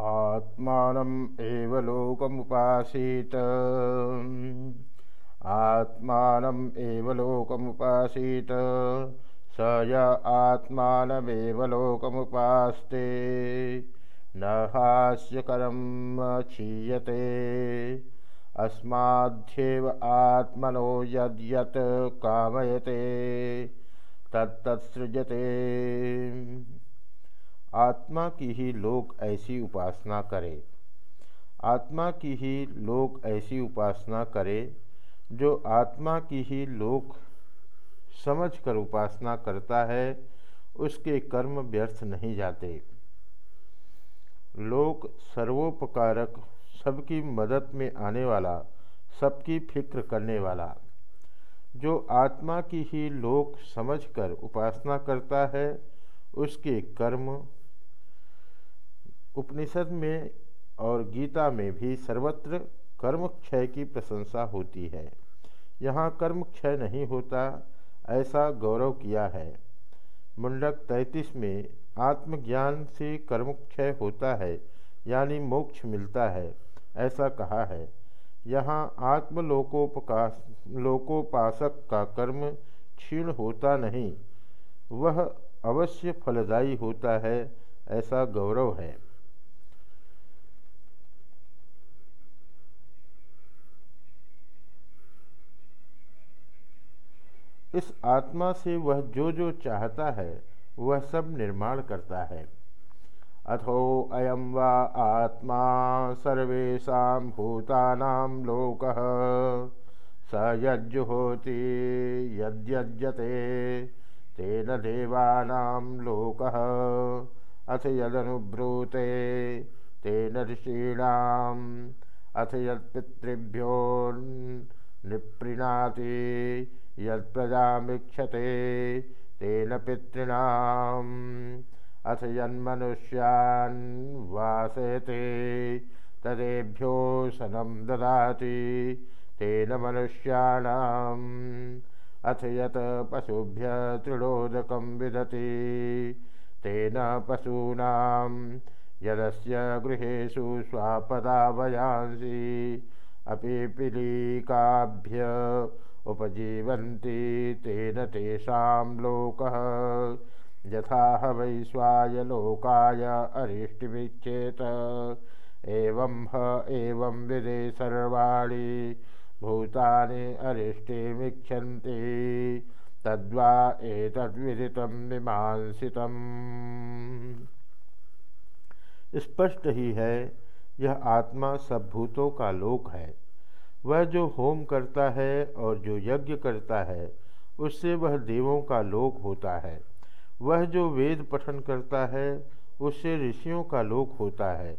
आत्मानम् एव लोकमुपासीत। आत्मानम् एव लोकमुपासीत। स य आत्मानमेव लोकमुपास्ते। न हास्यकरं क्षीयते अस्माध्येव आत्मनो यद्यत् कामयते तत्तत्सृजते आत्मा की ही लोग ऐसी उपासना करें। आत्मा की ही लोग ऐसी उपासना करें, जो आत्मा की ही लोग समझकर उपासना करता है, उसके कर्म व्यर्थ नहीं जाते। लोक सर्वोपकारक, सबकी मदद में आने वाला, सबकी फ़िक्र करने वाला। जो आत्मा की ही लोक समझकर उपासना करता है, उसके कर्म उपनिषद में और गीता में भी सर्वत्र कर्म क्षय की प्रशंसा होती है। यहाँ कर्म क्षय नहीं होता, ऐसा गौरव किया है। मुंडक तैतीस में आत्मज्ञान से कर्म क्षय होता है, यानी मोक्ष मिलता है, ऐसा कहा है। यहाँ आत्मलोकोपकाश, लोकोपासक का कर्म क्षीण होता नहीं, वह अवश्य फलदायी होता है, ऐसा गौरव है। इस आत्मा से वह जो जो चाहता है, वह सब निर्माण करता है। अथो अयम व आत्मा सर्वेशा भूतानां लोक। स यज्जुहोति यद्यज्यते, तेन देवानां लोक। अथ यदनुब्रूते, तेन ऋषीणाम्। अथ यत्पितृभ्यो निप्रीणाति यत्प्रजामीक्षते तेन पितॄणाम्। अथ यन्मनुष्यान् वासयते तदेभ्यो सनं ददाति तेन मनुष्याणाम्। अथ यत् पशुभ्य तृणोदकं विदति तेन पशूनां यदस्य गृहेषु स्वापदावयांसि अपि पिलीकाभ्य उपजीवन्ति तेन तेषां लोकः। यथा वै लोकाय अरिष्टिविच्छेत एवं ह, एवं विदे सर्वाणि भूतानि अरिष्टिमीक्षन्ति तद्वा एतद्विदितं मीमांसितम्। स्पष्ट ही है यह आत्मा सब भूतों का लोक है। वह जो होम करता है और जो यज्ञ करता है, उससे वह देवों का लोक होता है। वह जो वेद पठन करता है, उससे ऋषियों का लोक होता है।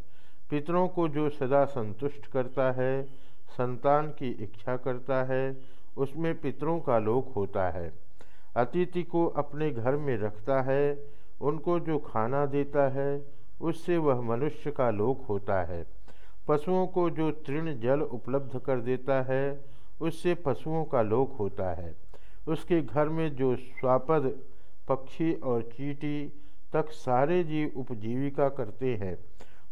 पितरों को जो सदा संतुष्ट करता है, संतान की इच्छा करता है, उसमें पितरों का लोक होता है। अतिथि को अपने घर में रखता है, उनको जो खाना देता है उससे वह मनुष्य का लोक होता है। पशुओं को जो तृण जल उपलब्ध कर देता है, उससे पशुओं का लोक होता है। उसके घर में जो स्वापद पक्षी और चीटी तक सारे जीव उपजीविका करते हैं,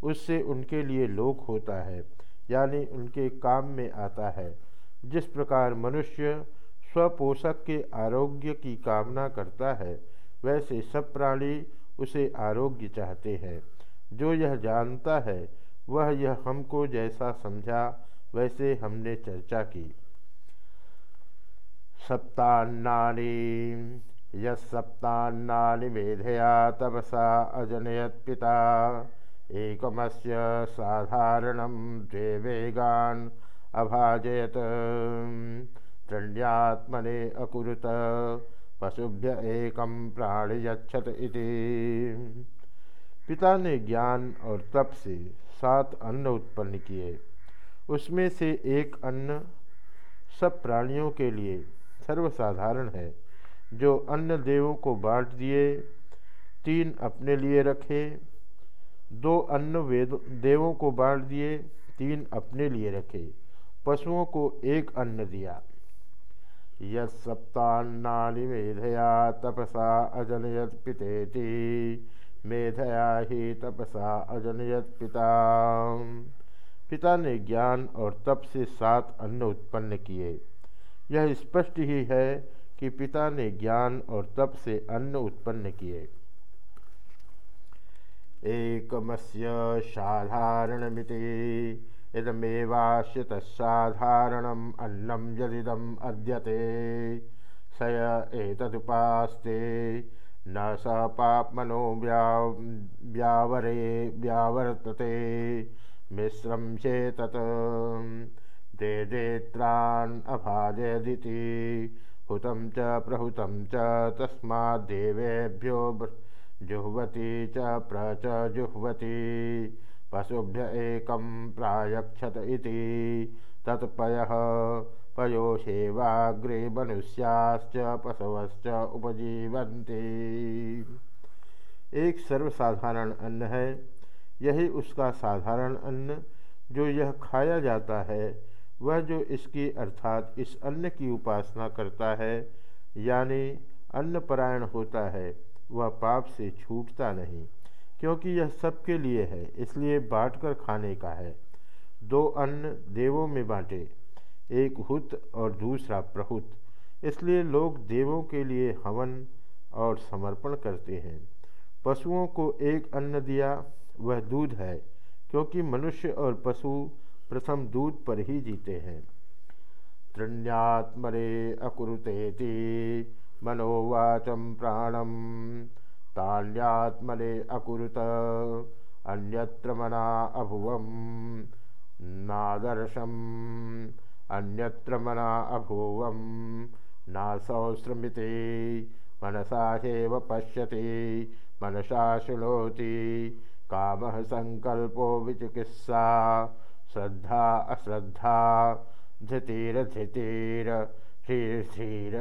उससे उनके लिए लोक होता है, यानी उनके काम में आता है। जिस प्रकार मनुष्य स्वपोषक के आरोग्य की कामना करता है, वैसे सब प्राणी उसे आरोग्य चाहते हैं। जो यह जानता है, वह यह हमको जैसा समझा, वैसे हमने चर्चा की। सप्तान्नानि यप्तान्नानि मेधया तपसा अजनयत पिता एकमस्य साधारणं द्वे वेगान् अभाजयत। त्रिण्यात्मने अकुरुत, पशुभ्य एकम प्राणियच्छत इति। पिता ने ज्ञान और तप से सात अन्न उत्पन्न किए। उसमें से एक अन्न सब प्राणियों के लिए सर्वसाधारण है, जो अन्न देवों को बांट दिए, तीन अपने लिए रखे, दो अन्न वेद देवों को बांट दिए, तीन अपने लिए रखे, पशुओं को एक अन्न दिया। यप्तान्ना मेधया तपसा अजनयत पितेति। मेधया ही तपसा अजनयत पिता। पिता ने ज्ञान और तप से सात अन्न उत्पन्न किए। यह स्पष्ट ही है कि पिता ने ज्ञान और तप से अन्न उत्पन्न किए। एकमस्य साधारणमिति इदमेवास्य तत्साधारणम् अन्नं यदिदम् अद्यते। स न स पाप्मनो व्या व्यावरे व्यावर्तते मिश्रम चेतत। दे देत्रान् अभाजयदिति। हुतं च प्रहुतं च तस्माद्देवेभ्यो जुह्वती च प्र च जुह्वती। पशुभ्य एकं प्रायक्षत इति। तत्पयः पयोषेवाग्रे मनुष्याश्च पशवश्च उपजीवन्ति। एक सर्वसाधारण अन्न है, यही उसका साधारण अन्न जो यह खाया जाता है, वह जो इसकी अर्थात इस अन्न की उपासना करता है, यानी अन्नपरायण होता है, वह पाप से छूटता नहीं, क्योंकि यह सबके लिए है, इसलिए बांटकर खाने का है। दो अन्न देवों में बांटे एक हुत और दूसरा प्रहुत। इसलिए लोग देवों के लिए हवन और समर्पण करते हैं। पशुओं को एक अन्न दिया, वह दूध है, क्योंकि मनुष्य और पशु प्रथम दूध पर ही जीते हैं। तृण्यात्मरे अकुरुतेति मनोवाचम प्राणम ताल्यात्मने अकुरुत, अन्यत्र मना अभुवम नादर्शम। अन्यत्र मना अभुवम नासौश्रमिते मनसा हेव पश्यति मनसा शुलोति काम संकल्पो विचिकित्सा श्रद्धा अश्रद्धा धृतिरधृतिर धीर धीर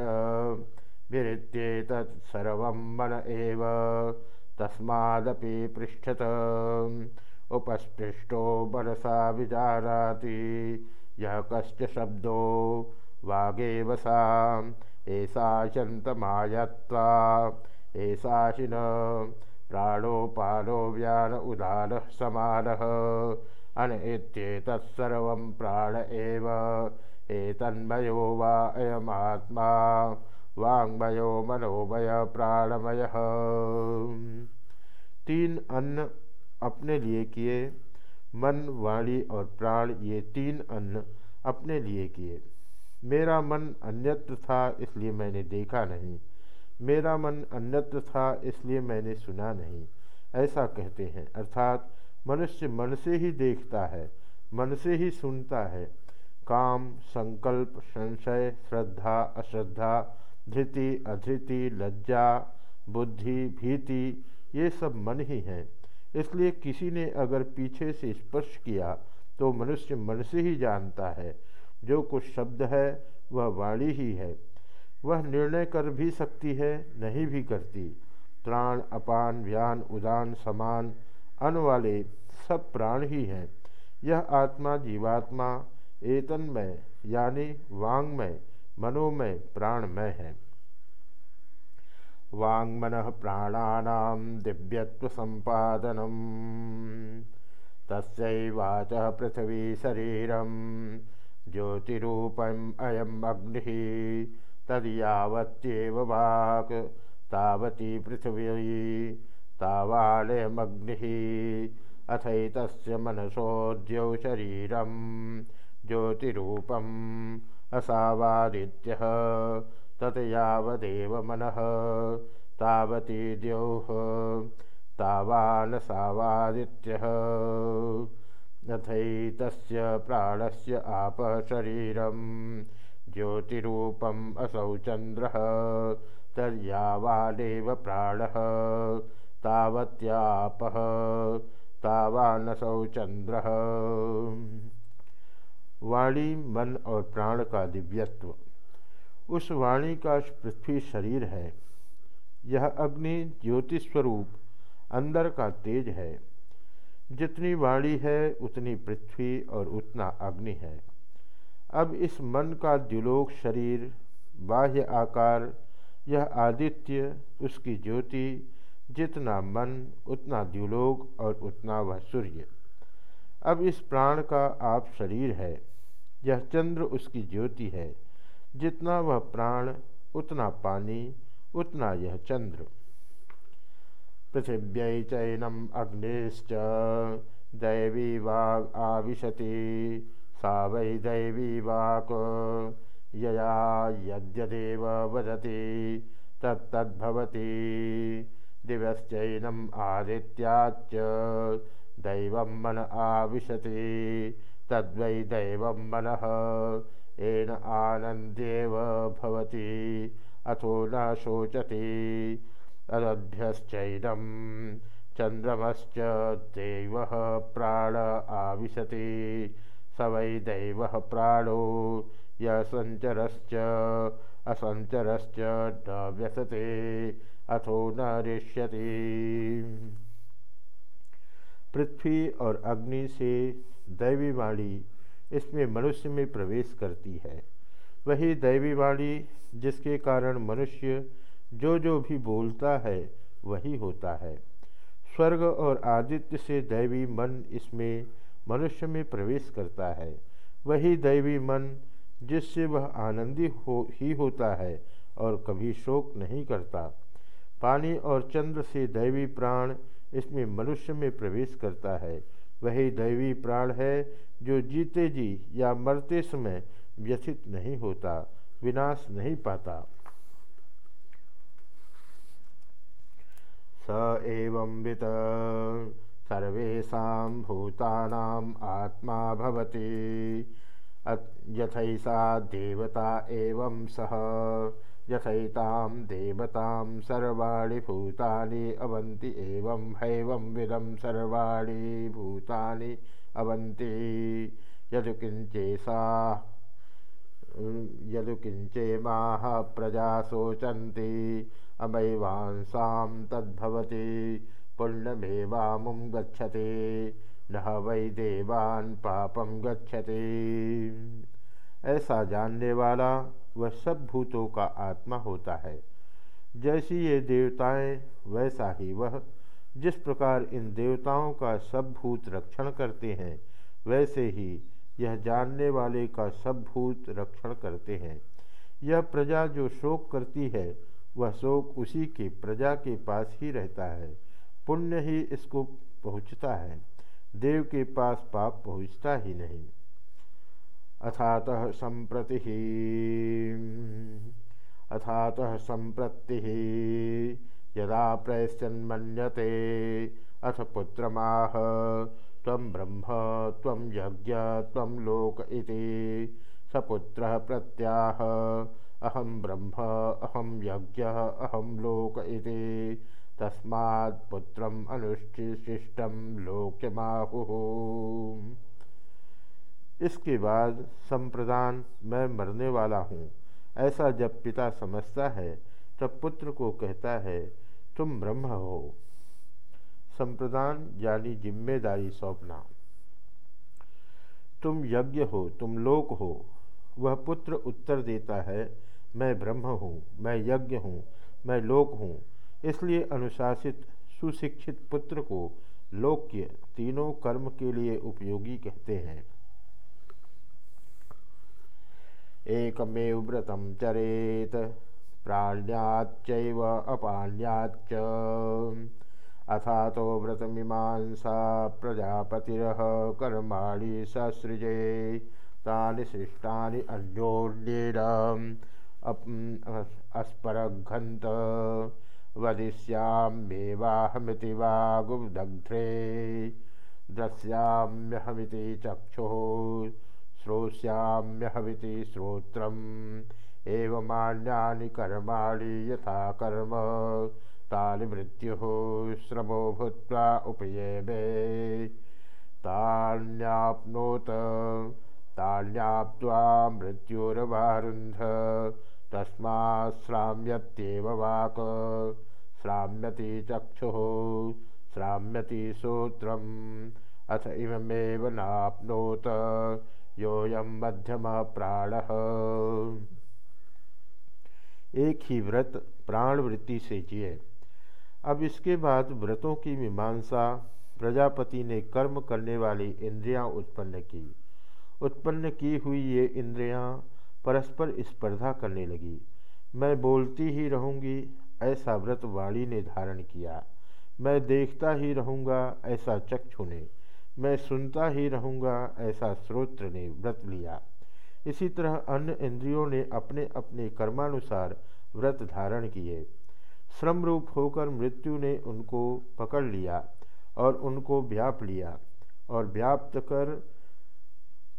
विरित्येतत्सर्व मन एव तस्मादपि पृष्ठत। उपस्पृष्टो मनसा विचाराति यः कश्च शब्दो वागेव सा एषा शन्तमायत्वा एषाशिन प्राणोपानो व्यान उदानः समानः। अन प्राण एव। एतन्मयो वा अयमात्मा। वाङ्मयो मनोमय प्राणमय। तीन अन्न अपने लिए किए। मन, वाणी और प्राण ये तीन अन्न अपने लिए किए। मेरा मन अन्यत्र था इसलिए मैंने देखा नहीं। मेरा मन अन्यत्र था इसलिए मैंने सुना नहीं। ऐसा कहते हैं, अर्थात मनुष्य मन से ही देखता है, मन से ही सुनता है। काम, संकल्प, संशय, श्रद्धा, अश्रद्धा, धृति, अधृति, लज्जा, बुद्धि, भीति, ये सब मन ही हैं। इसलिए किसी ने अगर पीछे से स्पर्श किया तो मनुष्य मन से ही जानता है। जो कुछ शब्द है, वह वाणी ही है। वह निर्णय कर भी सकती है, नहीं भी करती। प्राण अपान, व्यान, उदान, समान, अन वाले सब प्राण ही हैं। यह आत्मा जीवात्मा, एतन्मय, यानी वांगमय, मनोमय, प्राणमय है। वाङ्मन प्राणानां दिव्यत्वसम्पादनम्। तस्यैवाचः पृथिवी शरीरं ज्योतिरूपम् अयम् अग्निः। तद्यावत्येव वाक् तावती पृथिवी तावालयमग्निः अथैतस्य मनसोऽद्यौ शरीरं ज्योतिरूपम् असावादित्यः तत् यावदेव मनः तावती द्यौः, तावान् सावादित्यः। अथैतस्य प्राणस्य आपः शरीरं ज्योतिरूपम् असौ चन्द्रः तर्यावानेव प्राणः। तावत्यापः तावानसौ चन्द्रः। वाणी, मन और प्राण का दिव्यत्व। उस वाणी का पृथ्वी शरीर है। यह अग्नि ज्योति स्वरूप, अंदर का तेज है। जितनी वाणी है, उतनी पृथ्वी और उतना अग्नि है। अब इस मन का द्युलोक शरीर, बाह्य आकार, यह आदित्य, उसकी ज्योति, जितना मन, उतना द्युलोक और उतना वह सूर्य। अब इस प्राण का आप शरीर है। यह चंद्र उसकी ज्योति है। जितना वह प्राण, उतना पानी, उतना यह चंद्र। पृथिव्य चैनम अग्निश्च, दैवी वाग आविशति, सा वै दैवी वाक, यया यद्यदेव वदति, तत्तद्भवति। दिवश्चैनम् आदित्याच्च दैवं मन आविशति, तद्वै दैवं मनः। येन आनन्देव भवति, अथो न शोचति। अदभ्यश्चैनं चन्द्रमश्च देवः प्राण आविशति, स वै दैवः प्राणो यसञ्चरश्च, असञ्चरश्च न व्यसते, अथो न ऋष्यति पृथ्वी और अग्नि से दैवी इसमें मनुष्य में प्रवेश करती है। वही दैवी वाणी जिसके कारण मनुष्य जो जो भी बोलता है, वही होता है। स्वर्ग और आदित्य से दैवी मन इसमें मनुष्य में प्रवेश करता है। वही दैवी मन, जिससे वह आनंदी हो, ही होता है और कभी शोक नहीं करता। पानी और चंद्र से दैवी प्राण इसमें मनुष्य में प्रवेश करता है। वही दैवी प्राण है, जो जीते जी या मरते समय व्यथित नहीं होता, विनाश नहीं पाता। स एवं वित सर्वेशा भूतानाम आत्मा भवति। यथैषा देवता एवं सह यथैतां देवतां सर्वाणि भूतानि अवन्ति एवं हैवं विदं सर्वाणि भूतानि अवन्ति यदुकिञ्चेषा यदुकिञ्चेमाः प्रजा शोचन्ति, अमैवांसां तद्भवति, पुण्यमेवामुं गच्छति, न वै देवान् पापं गच्छति। ऐसा जानने वाला वह सब भूतों का आत्मा होता है। जैसी ये देवताएँ, वैसा ही वह। जिस प्रकार इन देवताओं का सब भूत रक्षण करते हैं, वैसे ही यह जानने वाले का सब भूत रक्षण करते हैं। यह प्रजा जो शोक करती है, वह शोक उसी के प्रजा के पास ही रहता है। पुण्य ही इसको पहुँचता है। देव के पास पाप पहुँचता ही नहीं। अथातः संप्रति अथातः संप्रति यदा प्रयश्चन्मन्यते अथ पुत्रमाह त्वं ब्रह्म त्वं यज्ञ त्वं लोक इति। सपुत्रः प्रत्याह अहं ब्रह्म अहं यज्ञ अहं लोक इति। तस्मात् पुत्रम् अनुष्ठिशिष्टं लोक्यमाहुः इसके बाद संप्रदान, मैं मरने वाला हूँ। ऐसा जब पिता समझता है, तब पुत्र को कहता है, तुम ब्रह्म हो। संप्रदान यानी ज़िम्मेदारी सौंपना। तुम यज्ञ हो, तुम लोक हो। वह पुत्र उत्तर देता है, मैं ब्रह्म हूँ, मैं यज्ञ हूँ, मैं लोक हूँ। इसलिए अनुशासित, सुशिक्षित पुत्र को लोक्य तीनों कर्म के लिए उपयोगी कहते हैं। एकमेव व्रतं चरेत, प्राण्याच्चैव अपाण्याच्च। अथा तो व्रतमीमांसा प्रजापतिरः कर्माणि ससृजे, तानि शिष्टानि अन्योन्येन। अस्परघन्त वदिष्याम्येवाहमिति वागुदग्ध्रे द्रस्याम्यहमिति चक्षुः श्रोष्याम्यहमिति श्रोत्रम्। एवमान्यानि कर्माणि यथा कर्म। तानि मृत्युः श्रमो भूत्वा उपयेमे। तान्याप्नोत तान्याप्त्वा मृत्युर्वारुन्ध। तस्मात् श्राम्यत्येव वाक्। श्राम्यति चक्षुः श्राम्यति श्रोत्रम्। अथ इममेव नाप्नोत योयम मध्यम प्राण। एक ही व्रत प्राण वृत्ति से जिए। अब इसके बाद व्रतों की मीमांसा, प्रजापति ने कर्म करने वाली इंद्रियाँ उत्पन्न की। उत्पन्न की हुई ये इंद्रियाँ परस्पर स्पर्धा करने लगी। मैं बोलती ही रहूँगी, ऐसा व्रत वाणी ने धारण किया। मैं देखता ही रहूँगा, ऐसा चक्षु ने। मैं सुनता ही रहूँगा, ऐसा श्रोत्र ने व्रत लिया। इसी तरह अन्य इंद्रियों ने अपने अपने कर्मानुसार व्रत धारण किए। श्रम रूप होकर मृत्यु ने उनको पकड़ लिया और उनको व्याप लिया और व्याप्त कर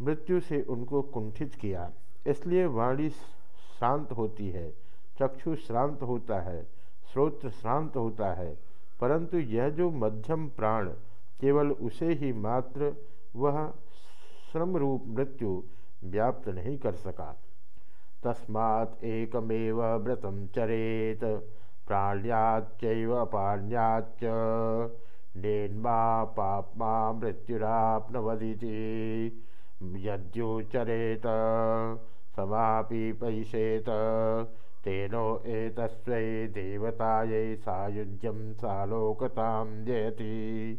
मृत्यु से उनको कुंठित किया। इसलिए वाणी शांत होती है, चक्षु श्रांत होता है श्रोत्र श्रांत होता है, परंतु यह जो मध्यम प्राण केवल उसे ही मात्र वह श्रम रूप मृत्यु व्याप्त नहीं कर सका। तस्मात् एकमेव व्रतम चरेत, प्राण्याच्चैव अपाण्याच्च। नेन्मा पापमा मृत्युराप्नवदिति। यद्योचरेत समापि पैसेत तेनो एतस्वै देवतायै सायुज्यम सालोकताम जयति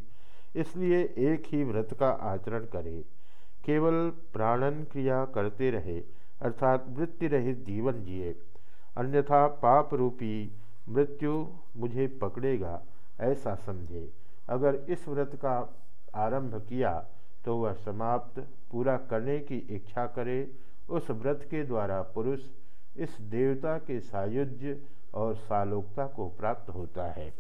इसलिए एक ही व्रत का आचरण करे। केवल प्राणन क्रिया करते रहे, अर्थात वृत्ति रहित जीवन जिए। अन्यथा पाप रूपी मृत्यु मुझे पकड़ेगा, ऐसा समझे। अगर इस व्रत का आरंभ किया तो वह समाप्त, पूरा करने की इच्छा करे। उस व्रत के द्वारा पुरुष इस देवता के सायुज्य और सालोकता को प्राप्त होता है।